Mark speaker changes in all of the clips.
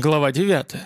Speaker 1: Глава 9.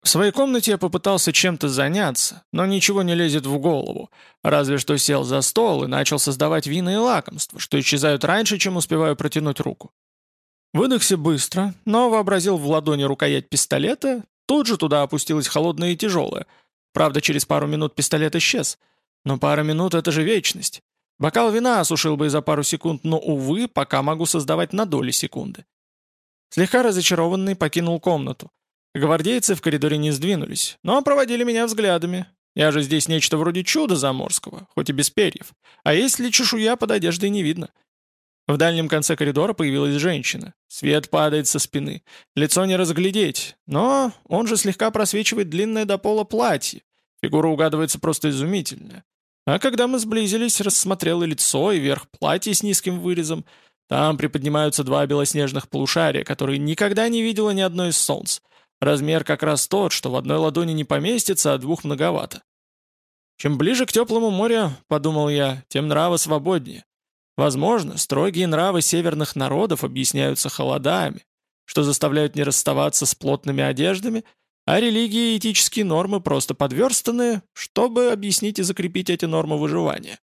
Speaker 1: В своей комнате я попытался чем-то заняться, но ничего не лезет в голову, разве что сел за стол и начал создавать вина и лакомства, что исчезают раньше, чем успеваю протянуть руку. Выдохся быстро, но вообразил в ладони рукоять пистолета, тут же туда опустилась холодная и тяжелая. Правда, через пару минут пистолет исчез. Но пара минут — это же вечность. Бокал вина осушил бы и за пару секунд, но, увы, пока могу создавать на доли секунды. Слегка разочарованный покинул комнату. Гвардейцы в коридоре не сдвинулись, но проводили меня взглядами. Я же здесь нечто вроде чуда заморского, хоть и без перьев. А если чешуя под одеждой не видно? В дальнем конце коридора появилась женщина. Свет падает со спины. Лицо не разглядеть, но он же слегка просвечивает длинное до пола платье. Фигура угадывается просто изумительная. А когда мы сблизились, рассмотрел и лицо, и верх платья с низким вырезом — там приподнимаются два белоснежных полушария, которые никогда не видела ни одно из солнц. Размер как раз тот, что в одной ладони не поместится, а двух многовато. Чем ближе к теплому морю, подумал я, тем нравы свободнее. Возможно, строгие нравы северных народов объясняются холодами, что заставляют не расставаться с плотными одеждами, а религии и этические нормы просто подверстаны, чтобы объяснить и закрепить эти нормы выживания.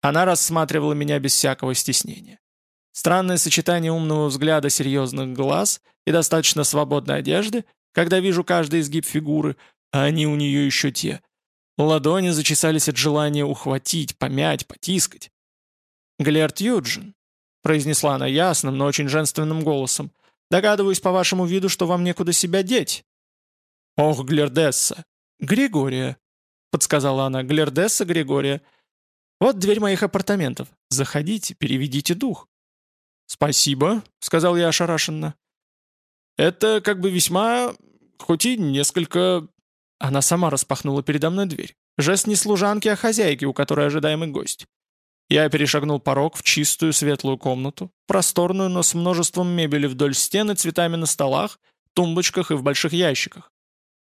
Speaker 1: Она рассматривала меня без всякого стеснения. Странное сочетание умного взгляда серьезных глаз и достаточно свободной одежды, когда вижу каждый изгиб фигуры, а они у нее еще те. Ладони зачесались от желания ухватить, помять, потискать. «Глерт Юджин», — произнесла она ясным, но очень женственным голосом, «догадываюсь по вашему виду, что вам некуда себя деть». «Ох, Глердесса!» «Григория», — подсказала она, «Глердесса Григория». «Вот дверь моих апартаментов. Заходите, переведите дух». «Спасибо», — сказал я ошарашенно. «Это как бы весьма... хоть и несколько...» Она сама распахнула передо мной дверь. Жест не служанки, а хозяйки, у которой ожидаемый гость. Я перешагнул порог в чистую светлую комнату, просторную, но с множеством мебели вдоль стены, цветами на столах, тумбочках и в больших ящиках.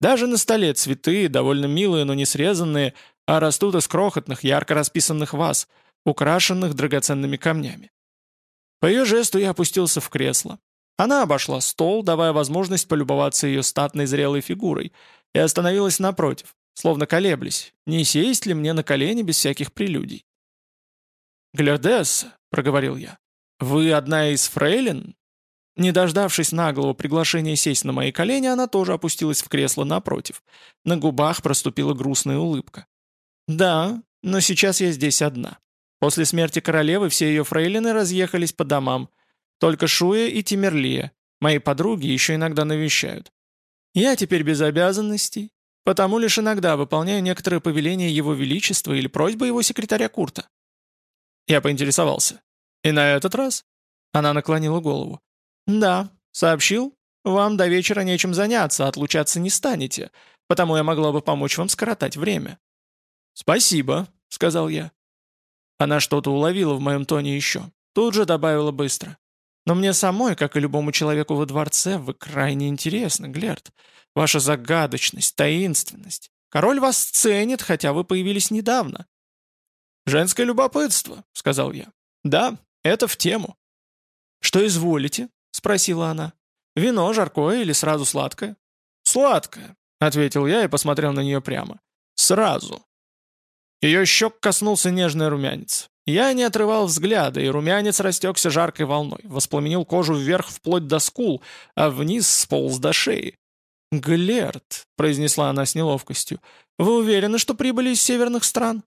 Speaker 1: Даже на столе цветы, довольно милые, но не срезанные, а растут из крохотных, ярко расписанных ваз, украшенных драгоценными камнями. По ее жесту я опустился в кресло. Она обошла стол, давая возможность полюбоваться ее статной зрелой фигурой, и остановилась напротив, словно колеблясь, не сесть ли мне на колени без всяких прелюдий. «Глердесса», — проговорил я, — «вы одна из фрейлин?» Не дождавшись наглого приглашения сесть на мои колени, она тоже опустилась в кресло напротив. На губах проступила грустная улыбка. «Да, но сейчас я здесь одна. После смерти королевы все ее фрейлины разъехались по домам. Только Шуя и Тимерлия, мои подруги, еще иногда навещают. Я теперь без обязанностей, потому лишь иногда выполняю некоторые повеления его величества или просьбы его секретаря Курта. Я поинтересовался. И на этот раз? Она наклонила голову. Да, сообщил. Вам до вечера нечем заняться, отлучаться не станете, потому я могла бы помочь вам скоротать время. «Спасибо», — сказал я. Она что-то уловила в моем тоне еще. Тут же добавила быстро. «Но мне самой, как и любому человеку во дворце, вы крайне интересны, Глерт. Ваша загадочность, таинственность. Король вас ценит, хотя вы появились недавно». «Женское любопытство», — сказал я. «Да, это в тему». «Что изволите?» — спросила она. «Вино, жаркое или сразу сладкое?» «Сладкое», — ответил я и посмотрел на нее прямо. «Сразу». Ее щек коснулся нежный румянец. Я не отрывал взгляда, и румянец растекся жаркой волной, воспламенил кожу вверх вплоть до скул, а вниз сполз до шеи. «Глерт», — произнесла она с неловкостью, — «вы уверены, что прибыли из северных стран?»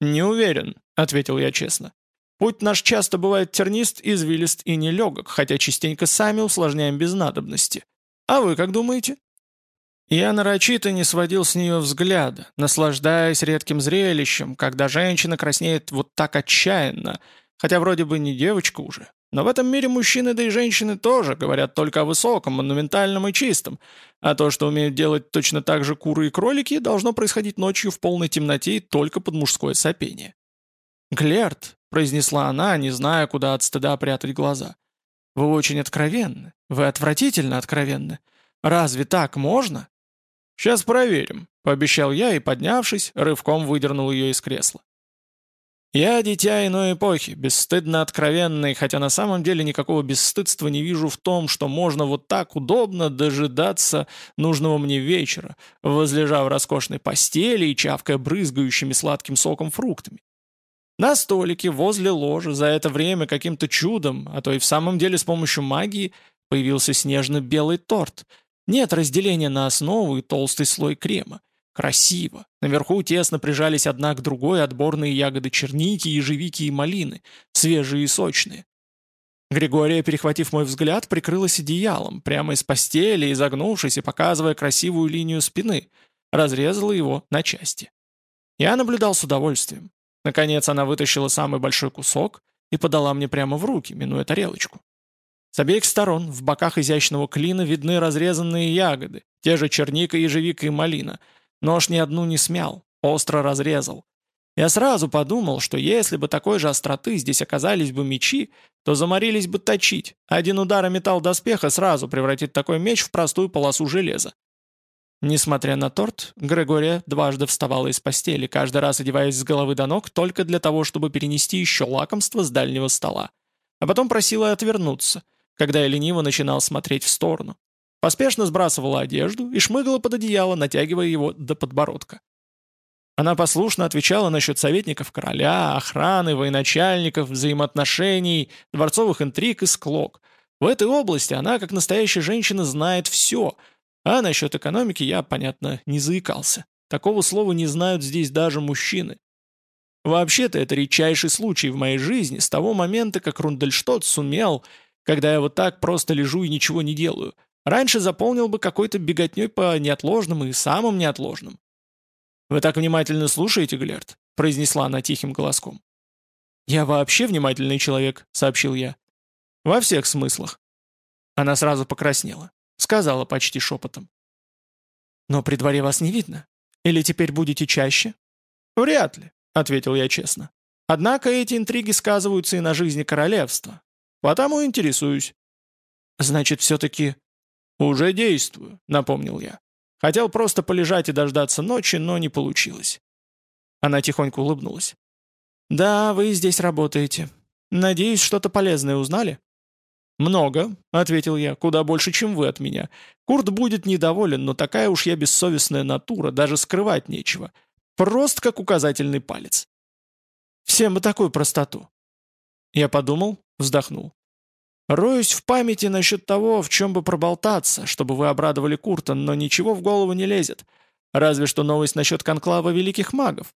Speaker 1: «Не уверен», — ответил я честно. «Путь наш часто бывает тернист, извилист и нелегок, хотя частенько сами усложняем без надобности. А вы как думаете?» Я нарочито не сводил с нее взгляда, наслаждаясь редким зрелищем, когда женщина краснеет вот так отчаянно, хотя вроде бы не девочка уже. Но в этом мире мужчины, да и женщины тоже говорят только о высоком, монументальном и чистом, а то, что умеют делать точно так же куры и кролики, должно происходить ночью в полной темноте и только под мужское сопение. «Глерт», — произнесла она, не зная, куда от стыда прятать глаза, — «вы очень откровенны, вы отвратительно откровенны. Разве так можно?» «Сейчас проверим», — пообещал я и, поднявшись, рывком выдернул ее из кресла. Я дитя иной эпохи, бесстыдно откровенный, хотя на самом деле никакого бесстыдства не вижу в том, что можно вот так удобно дожидаться нужного мне вечера, возлежа в роскошной постели и чавкая брызгающими сладким соком фруктами. На столике возле ложа за это время каким-то чудом, а то и в самом деле с помощью магии, появился снежно-белый торт. Нет разделения на основу и толстый слой крема. Красиво. Наверху тесно прижались одна к другой отборные ягоды черники, ежевики и малины, свежие и сочные. Григория, перехватив мой взгляд, прикрылась одеялом, прямо из постели, изогнувшись и показывая красивую линию спины, разрезала его на части. Я наблюдал с удовольствием. Наконец она вытащила самый большой кусок и подала мне прямо в руки, минуя тарелочку. С обеих сторон, в боках изящного клина, видны разрезанные ягоды, те же черника, ежевика и малина — Нож ни одну не смял, остро разрезал. Я сразу подумал, что если бы такой же остроты здесь оказались бы мечи, то заморились бы точить. Один удар о металл доспеха сразу превратит такой меч в простую полосу железа. Несмотря на торт, Григория дважды вставала из постели, каждый раз одеваясь с головы до ног только для того, чтобы перенести еще лакомство с дальнего стола. А потом просила отвернуться, когда я лениво начинал смотреть в сторону. Поспешно сбрасывала одежду и шмыгала под одеяло, натягивая его до подбородка. Она послушно отвечала насчет советников короля, охраны, военачальников, взаимоотношений, дворцовых интриг и склок. В этой области она, как настоящая женщина, знает все, а насчет экономики я, понятно, не заикался. Такого слова не знают здесь даже мужчины. Вообще-то это редчайший случай в моей жизни с того момента, как Рундельштот сумел, когда я вот так просто лежу и ничего не делаю, Раньше заполнил бы какой-то беготней по неотложным и самым неотложным. «Вы так внимательно слушаете, Глерт?» — произнесла она тихим голоском. «Я вообще внимательный человек», — сообщил я. «Во всех смыслах». Она сразу покраснела. Сказала почти шепотом. «Но при дворе вас не видно. Или теперь будете чаще?» «Вряд ли», — ответил я честно. «Однако эти интриги сказываются и на жизни королевства. Потому интересуюсь». «Значит, все-таки «Уже действую», — напомнил я. Хотел просто полежать и дождаться ночи, но не получилось. Она тихонько улыбнулась. «Да, вы здесь работаете. Надеюсь, что-то полезное узнали?» «Много», — ответил я, — «куда больше, чем вы от меня. Курт будет недоволен, но такая уж я бессовестная натура, даже скрывать нечего. Прост, как указательный палец». «Всем бы такую простоту». Я подумал, вздохнул. Роюсь в памяти насчет того, в чем бы проболтаться, чтобы вы обрадовали Курта, но ничего в голову не лезет. Разве что новость насчет конклава великих магов.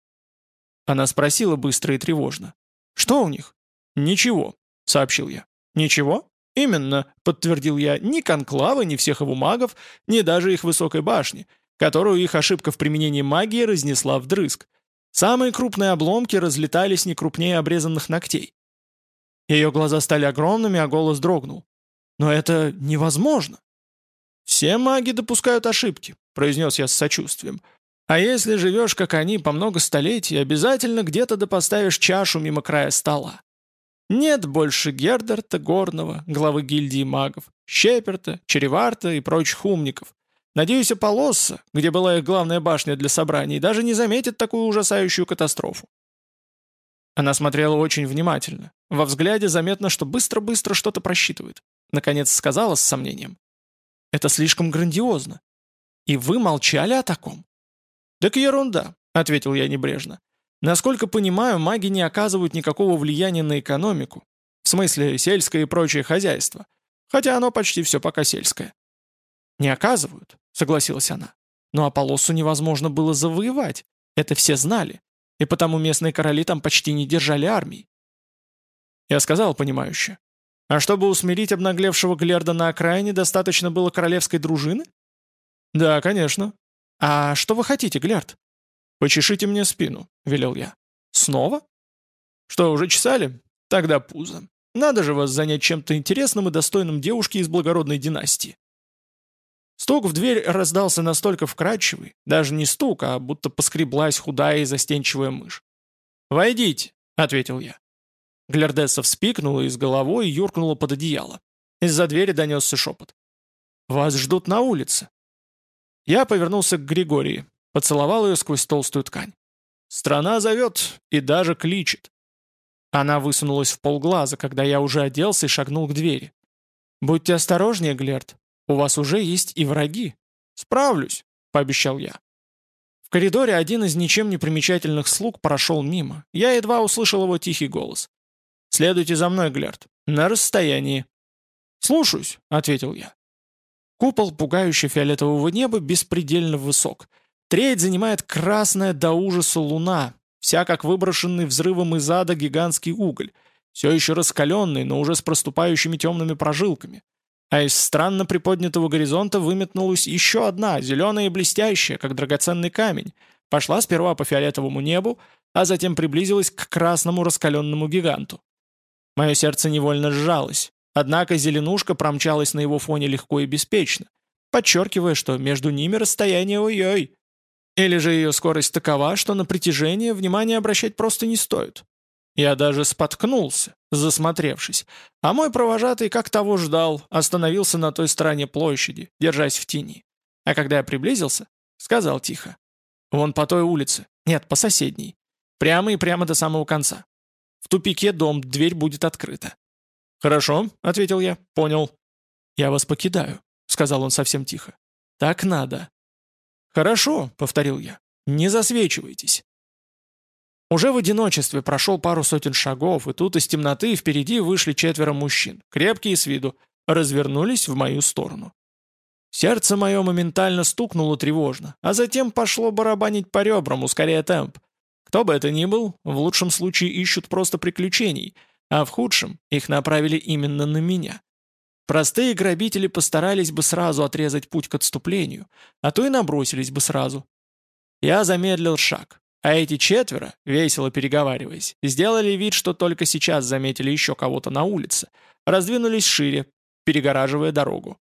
Speaker 1: Она спросила быстро и тревожно. «Что у них?» «Ничего», — сообщил я. «Ничего?» «Именно», — подтвердил я, «ни конклава, ни всех его магов, ни даже их высокой башни, которую их ошибка в применении магии разнесла вдрызг. Самые крупные обломки разлетались не крупнее обрезанных ногтей. Ее глаза стали огромными, а голос дрогнул. «Но это невозможно!» «Все маги допускают ошибки», — произнес я с сочувствием. «А если живешь, как они, по много столетий, обязательно где-то да поставишь чашу мимо края стола. Нет больше Гердерта Горного, главы гильдии магов, Щеперта, Череварта и прочих умников. Надеюсь, Аполлоса, где была их главная башня для собраний, даже не заметит такую ужасающую катастрофу. Она смотрела очень внимательно. Во взгляде заметно, что быстро-быстро что-то просчитывает. Наконец сказала с сомнением. «Это слишком грандиозно. И вы молчали о таком?» «Так ерунда», — ответил я небрежно. «Насколько понимаю, маги не оказывают никакого влияния на экономику. В смысле, сельское и прочее хозяйство. Хотя оно почти все пока сельское». «Не оказывают», — согласилась она. «Но Аполлосу невозможно было завоевать. Это все знали и потому местные короли там почти не держали армий. Я сказал понимающе. А чтобы усмирить обнаглевшего Глерда на окраине, достаточно было королевской дружины? Да, конечно. А что вы хотите, Глерд? Почешите мне спину, велел я. Снова? Что, уже чесали? Тогда пузо. Надо же вас занять чем-то интересным и достойным девушки из благородной династии. Стук в дверь раздался настолько вкрадчивый, даже не стук, а будто поскреблась худая и застенчивая мышь. «Войдите», — ответил я. Глердесса вспикнула и с головой юркнула под одеяло. Из-за двери донесся шепот. «Вас ждут на улице». Я повернулся к Григории, поцеловал ее сквозь толстую ткань. «Страна зовет и даже кличет. Она высунулась в полглаза, когда я уже оделся и шагнул к двери. «Будьте осторожнее, Глерт. У вас уже есть и враги». «Справлюсь», — пообещал я. В коридоре один из ничем не примечательных слуг прошел мимо. Я едва услышал его тихий голос. «Следуйте за мной, Глерт. На расстоянии». «Слушаюсь», — ответил я. Купол пугающе фиолетового неба беспредельно высок. Треть занимает красная до ужаса луна, вся как выброшенный взрывом из ада гигантский уголь, все еще раскаленный, но уже с проступающими темными прожилками. А из странно приподнятого горизонта выметнулась еще одна, зеленая и блестящая, как драгоценный камень, пошла сперва по фиолетовому небу, а затем приблизилась к красному раскаленному гиганту. Мое сердце невольно сжалось, однако зеленушка промчалась на его фоне легко и беспечно, подчеркивая, что между ними расстояние ой-ой, или же ее скорость такова, что на притяжение внимание обращать просто не стоит. Я даже споткнулся, засмотревшись, а мой провожатый, как того ждал, остановился на той стороне площади, держась в тени. А когда я приблизился, сказал тихо. «Вон по той улице. Нет, по соседней. Прямо и прямо до самого конца. В тупике дом, дверь будет открыта». «Хорошо», — ответил я, — «понял». «Я вас покидаю», — сказал он совсем тихо. «Так надо. «Хорошо», — повторил я, — «не засвечивайтесь». Уже в одиночестве прошел пару сотен шагов, и тут из темноты впереди вышли четверо мужчин, крепкие с виду, развернулись в мою сторону. Сердце мое моментально стукнуло тревожно, а затем пошло барабанить по ребрам, ускоряя темп. Кто бы это ни был, в лучшем случае ищут просто приключений, а в худшем их направили именно на меня. Простые грабители постарались бы сразу отрезать путь к отступлению, а то и набросились бы сразу. Я замедлил шаг, а эти четверо, весело переговариваясь, сделали вид, что только сейчас заметили еще кого-то на улице, раздвинулись шире, перегораживая дорогу.